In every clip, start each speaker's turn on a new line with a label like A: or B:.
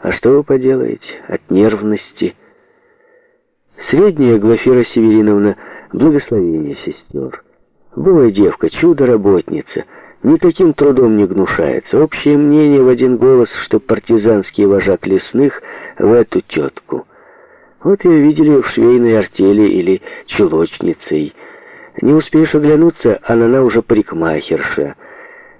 A: А что вы поделаете от нервности? Средняя Глафира Севериновна, благословение сестер. Была девка, чудо-работница, никаким трудом не гнушается. Общее мнение в один голос, что партизанский вожак лесных в эту тетку. Вот ее видели в швейной артели или чулочницей. Не успеешь оглянуться, а она уже парикмахерша.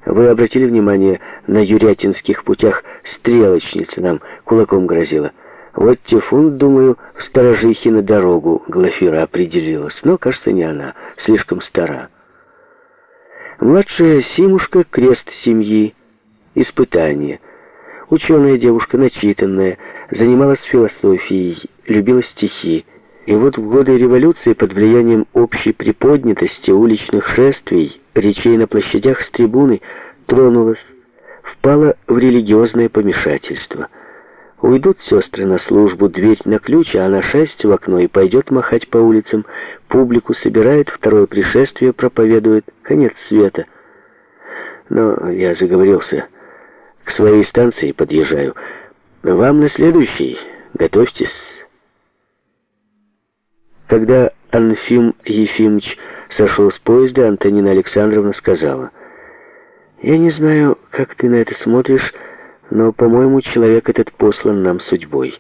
A: Вы обратили внимание, на Юрятинских путях стрелочница нам кулаком грозила. Вот Тифун, думаю, в сторожихе на дорогу Глафира определилась, но, кажется, не она, слишком стара. Младшая Симушка — крест семьи, испытание. Ученая девушка, начитанная, занималась философией, любила стихи. И вот в годы революции под влиянием общей приподнятости уличных шествий, речей на площадях с трибуны, тронулась, впала в религиозное помешательство. Уйдут сестры на службу, дверь на ключ, а она шесть в окно и пойдет махать по улицам, публику собирает, второе пришествие проповедует, конец света. Но я заговорился, к своей станции подъезжаю. Вам на следующий, готовьтесь. Когда Анфим Ефимович сошел с поезда, Антонина Александровна сказала, «Я не знаю, как ты на это смотришь, но, по-моему, человек этот послан нам судьбой.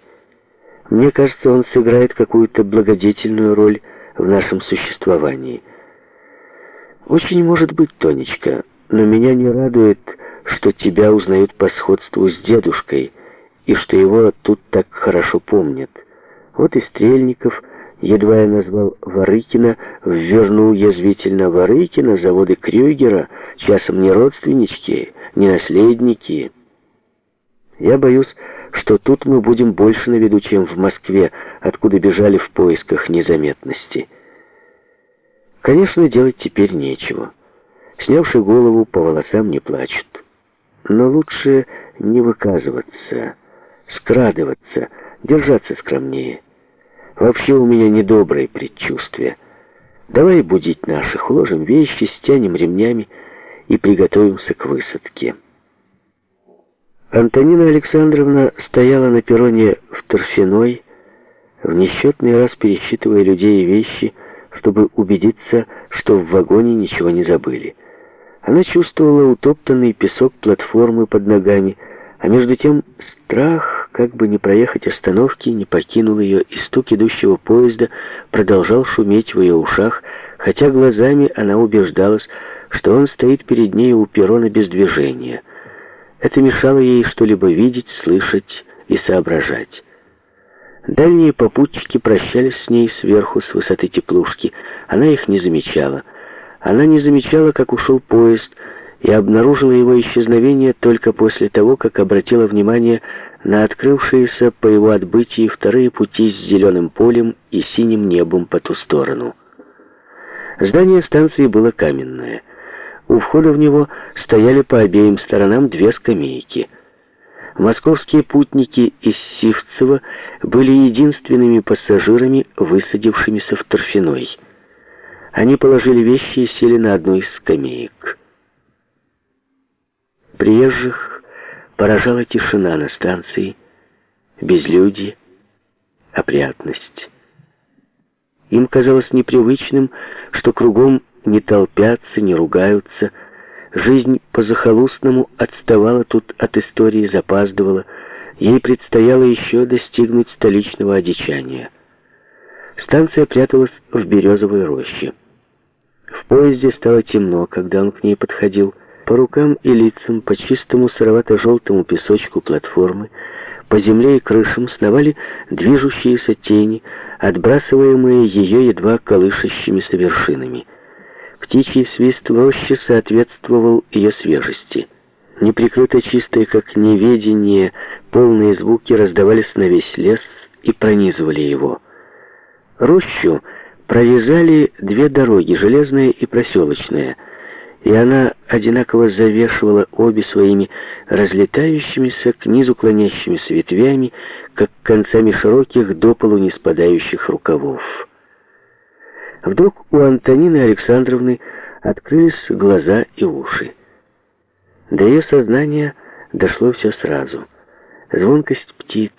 A: Мне кажется, он сыграет какую-то благодетельную роль в нашем существовании. Очень может быть, Тонечка, но меня не радует, что тебя узнают по сходству с дедушкой, и что его тут так хорошо помнят. Вот и Стрельников Едва я назвал Варыкина, ввернул язвительно Варыкина, заводы Крюгера, часом не родственнички, не наследники. Я боюсь, что тут мы будем больше на виду, чем в Москве, откуда бежали в поисках незаметности. Конечно, делать теперь нечего. Снявши голову, по волосам не плачут. Но лучше не выказываться, скрадываться, держаться скромнее. Вообще у меня недобрые предчувствия. Давай будить наших, уложим вещи, стянем ремнями и приготовимся к высадке. Антонина Александровна стояла на перроне в торфяной, в несчетный раз пересчитывая людей и вещи, чтобы убедиться, что в вагоне ничего не забыли. Она чувствовала утоптанный песок платформы под ногами, а между тем страх, как бы не проехать остановки, не покинул ее, и стук идущего поезда продолжал шуметь в ее ушах, хотя глазами она убеждалась, что он стоит перед ней у перрона без движения. Это мешало ей что-либо видеть, слышать и соображать. Дальние попутчики прощались с ней сверху, с высоты теплушки. Она их не замечала. Она не замечала, как ушел поезд, и обнаружила его исчезновение только после того, как обратила внимание на открывшиеся по его отбытии вторые пути с зеленым полем и синим небом по ту сторону. Здание станции было каменное. У входа в него стояли по обеим сторонам две скамейки. Московские путники из Сивцева были единственными пассажирами, высадившимися в Торфяной. Они положили вещи и сели на одну из скамеек. Приезжих поражала тишина на станции, безлюдье, опрятность. Им казалось непривычным, что кругом не толпятся, не ругаются. Жизнь по-захолустному отставала тут от истории, запаздывала. Ей предстояло еще достигнуть столичного одичания. Станция пряталась в березовой роще. В поезде стало темно, когда он к ней подходил. По рукам и лицам, по чистому сыровато-желтому песочку платформы, по земле и крышам сновали движущиеся тени, отбрасываемые ее едва колышащимися вершинами. Птичий свист в роще соответствовал ее свежести. Неприкрыто чистые, как неведение, полные звуки раздавались на весь лес и пронизывали его. Рощу прорезали две дороги, железная и проселочная — и она одинаково завешивала обе своими разлетающимися к низу клонящимися ветвями, как концами широких до полу не спадающих рукавов. Вдруг у Антонины Александровны открылись глаза и уши. До ее сознания дошло все сразу. звонкость птиц,